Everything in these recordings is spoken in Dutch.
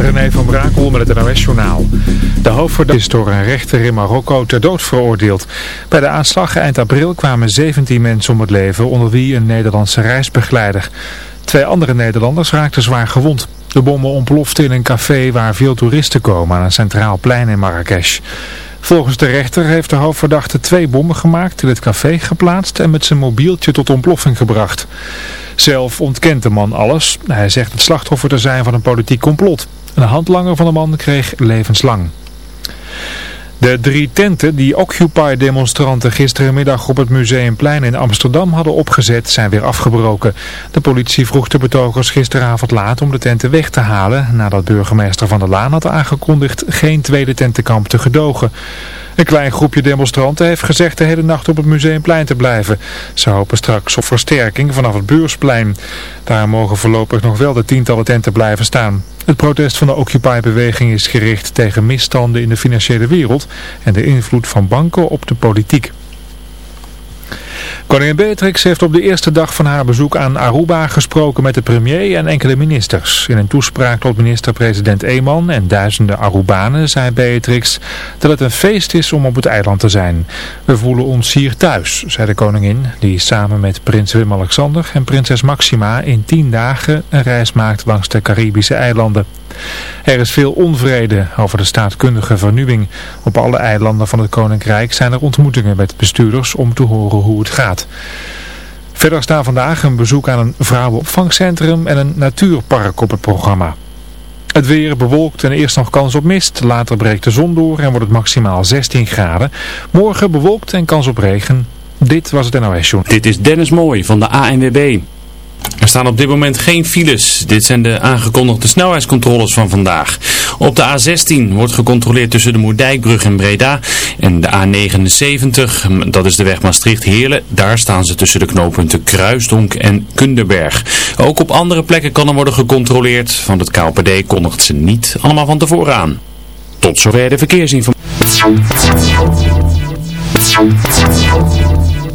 René van Brakel met het NOS-journaal. De hoofdverdachte is door een rechter in Marokko ter dood veroordeeld. Bij de aanslag eind april kwamen 17 mensen om het leven, onder wie een Nederlandse reisbegeleider. Twee andere Nederlanders raakten zwaar gewond. De bommen ontploften in een café waar veel toeristen komen aan een centraal plein in Marrakesh. Volgens de rechter heeft de hoofdverdachte twee bommen gemaakt, in het café geplaatst en met zijn mobieltje tot ontploffing gebracht. Zelf ontkent de man alles. Hij zegt het slachtoffer te zijn van een politiek complot. Een handlanger van de man kreeg levenslang. De drie tenten die Occupy-demonstranten gisterenmiddag op het Museumplein in Amsterdam hadden opgezet zijn weer afgebroken. De politie vroeg de betogers gisteravond laat om de tenten weg te halen nadat burgemeester Van der Laan had aangekondigd geen tweede tentenkamp te gedogen. Een klein groepje demonstranten heeft gezegd de hele nacht op het Museumplein te blijven. Ze hopen straks op versterking vanaf het Beursplein. Daar mogen voorlopig nog wel de tientallen tenten blijven staan. Het protest van de Occupy-beweging is gericht tegen misstanden in de financiële wereld en de invloed van banken op de politiek. Koningin Beatrix heeft op de eerste dag van haar bezoek aan Aruba gesproken met de premier en enkele ministers. In een toespraak tot minister-president Eeman en duizenden Arubanen zei Beatrix dat het een feest is om op het eiland te zijn. We voelen ons hier thuis, zei de koningin, die samen met prins Willem-Alexander en prinses Maxima in tien dagen een reis maakt langs de Caribische eilanden. Er is veel onvrede over de staatkundige vernieuwing. Op alle eilanden van het Koninkrijk zijn er ontmoetingen met bestuurders om te horen hoe het gaat. Verder staan vandaag een bezoek aan een vrouwenopvangcentrum en een natuurpark op het programma. Het weer bewolkt en eerst nog kans op mist. Later breekt de zon door en wordt het maximaal 16 graden. Morgen bewolkt en kans op regen. Dit was het NOS. Dit is Dennis Mooij van de ANWB. Er staan op dit moment geen files. Dit zijn de aangekondigde snelheidscontroles van vandaag. Op de A16 wordt gecontroleerd tussen de Moerdijkbrug en Breda. En de A79, dat is de weg Maastricht-Heerlen. Daar staan ze tussen de knooppunten Kruisdonk en Kunderberg. Ook op andere plekken kan er worden gecontroleerd. Van het KLPD kondigt ze niet allemaal van tevoren aan. Tot zover de verkeersinformatie.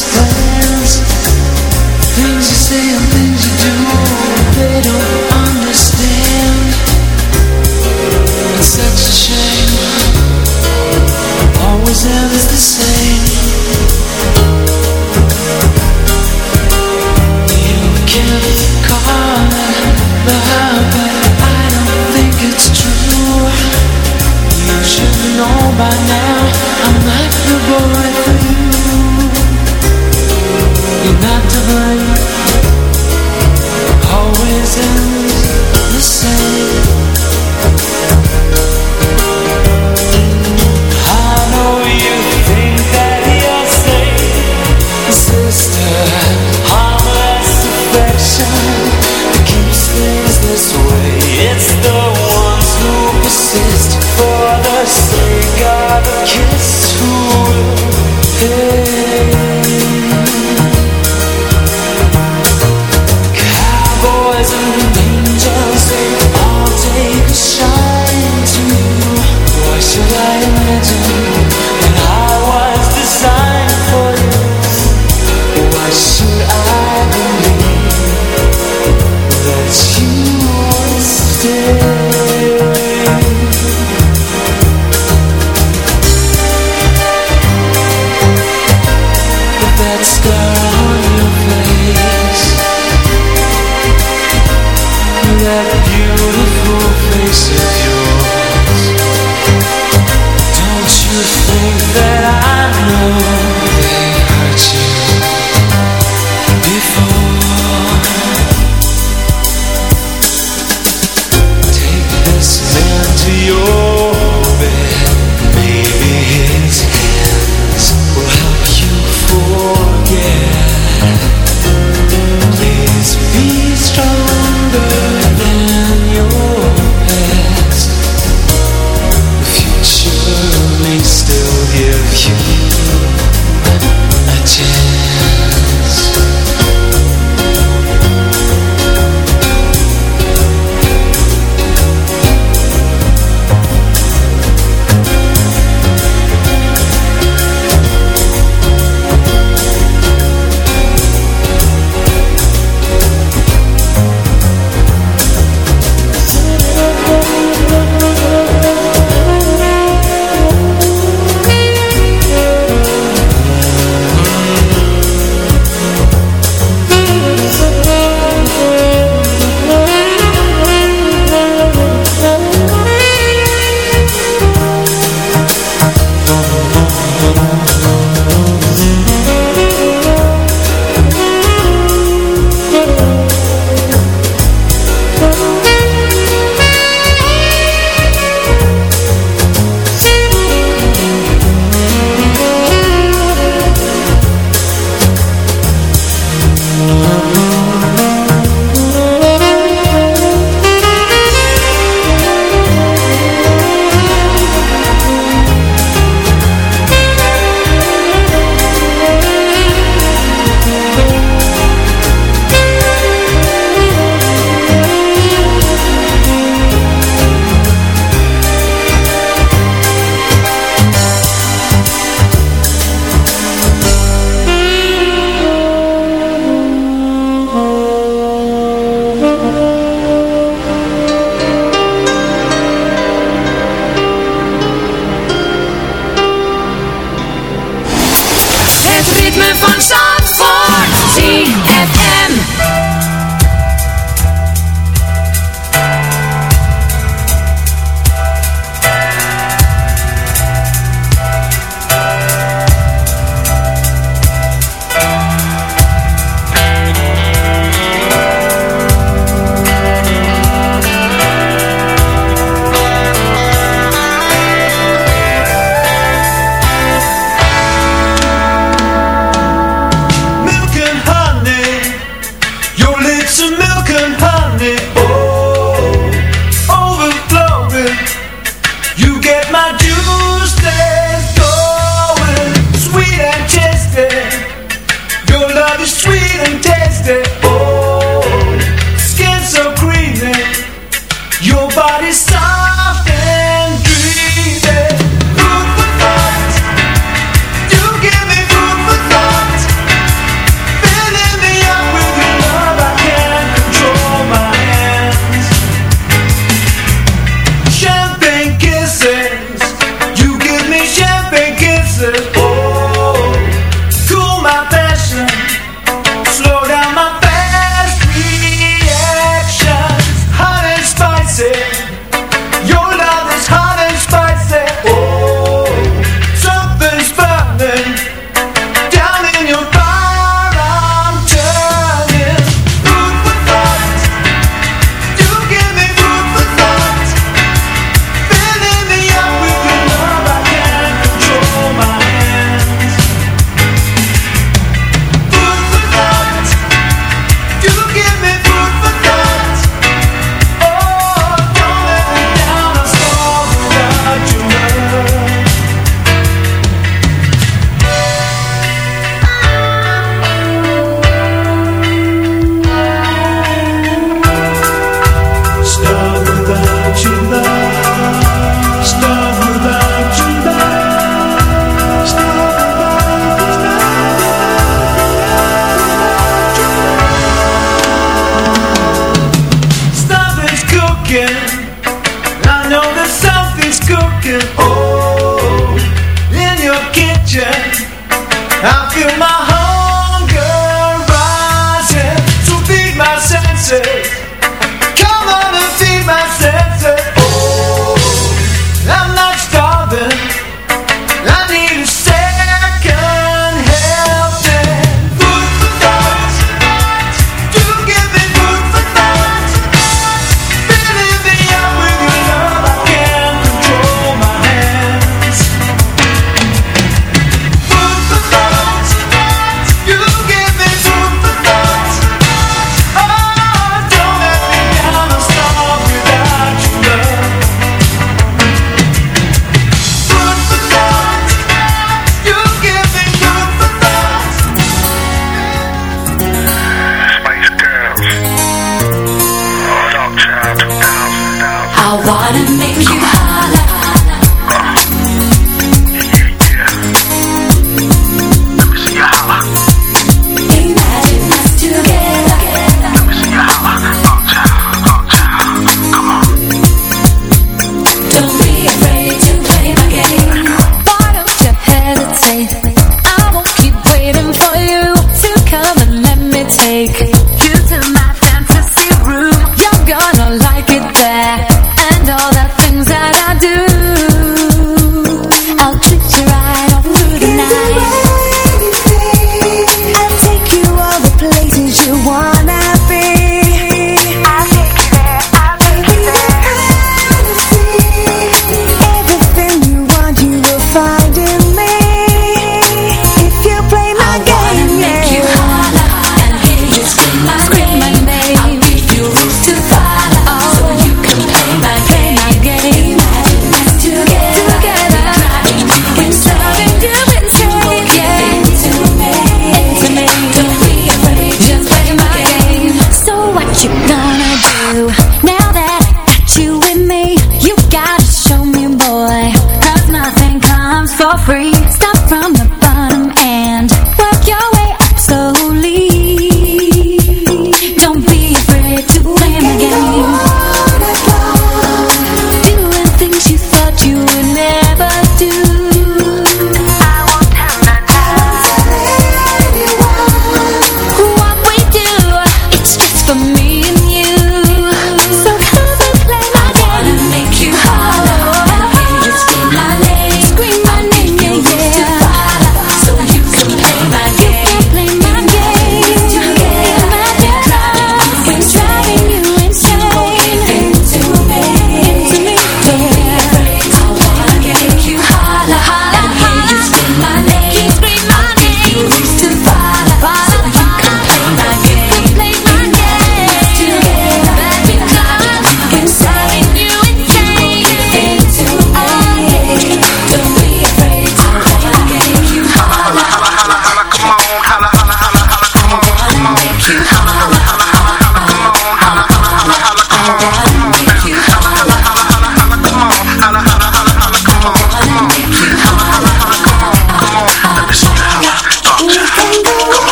It's see your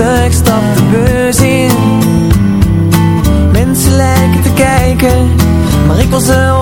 ik stap de bus in. Mensen lijken te kijken, maar ik was ze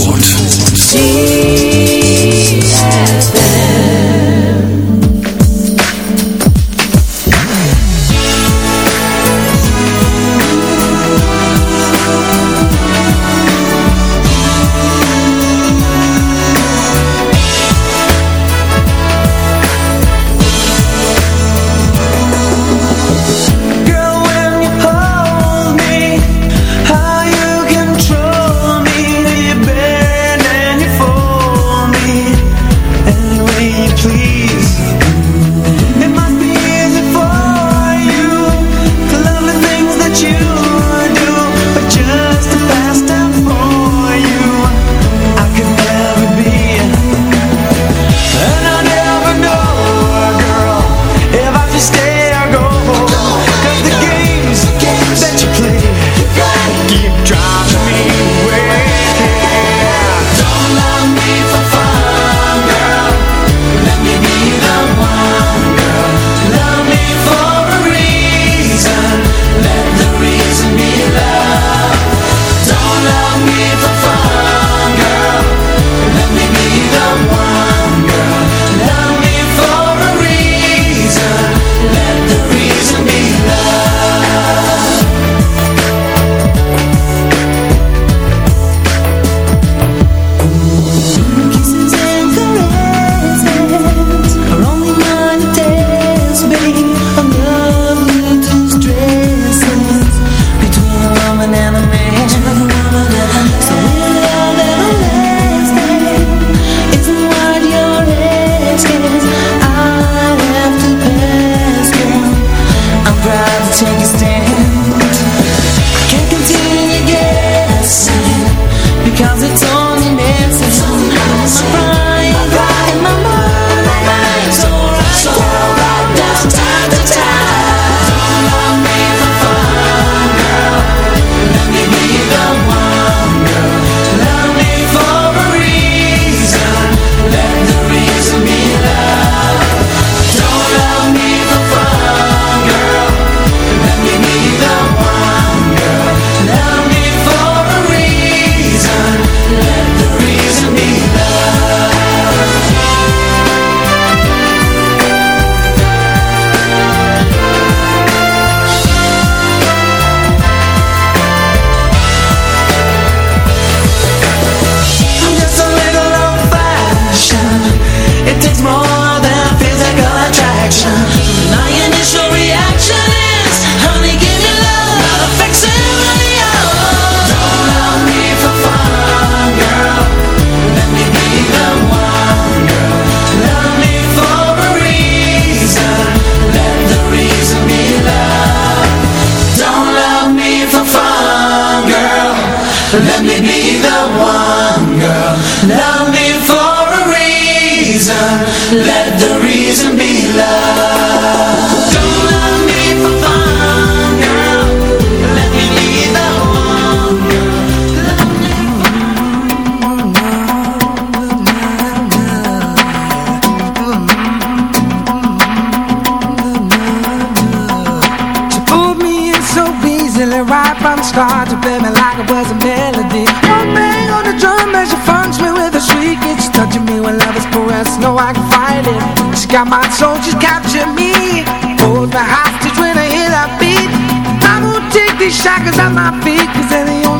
Zandvoort. know I can fight it. She got my soul, capture captured me. Hold the hostage when I hear that beat. I won't take these shackles off my feet Cause they're the only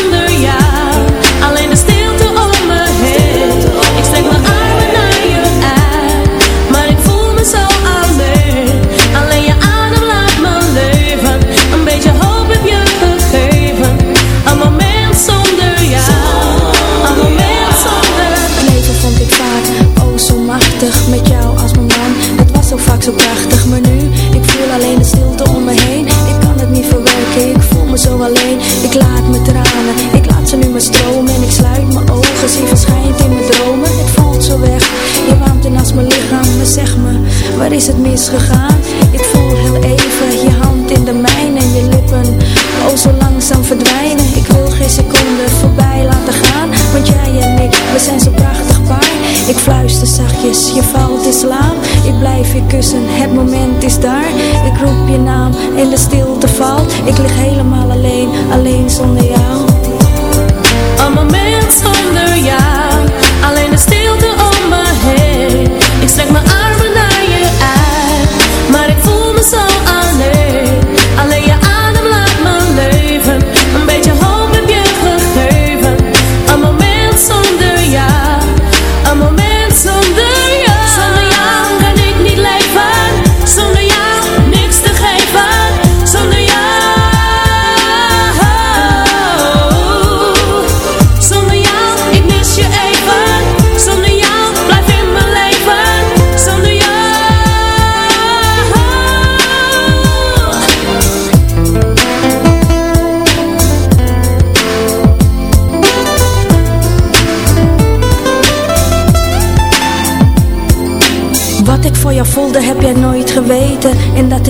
Met jou als mijn man. Het was zo vaak zo prachtig Maar nu, ik voel alleen de stilte om me heen. Ik kan het niet verwerken, ik voel me zo alleen. Ik laat me tranen, ik laat ze nu maar stromen. En ik sluit mijn ogen, zie verschijnt in mijn dromen. Het voelt zo weg, je warmt als mijn lichaam. Maar zeg me, waar is het misgegaan? Ik Ik fluister zachtjes, je valt in slaap. Ik blijf je kussen, het moment is daar. Ik roep je naam en de stilte valt. Ik lig helemaal alleen, alleen zonder jou. Een moment zonder jou Alleen de stilte om me heen. Ik strek mijn armen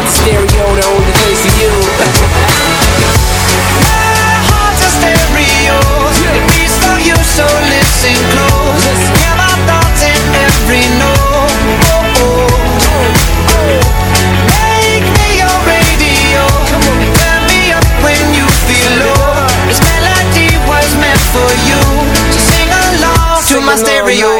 a stereo, the only place for you. my heart's a stereo, it beats for you, so listen close. Hear my thoughts in every note. Oh, oh. Make me your radio, turn me up when you feel low. This melody was meant for you, so sing along to my stereo.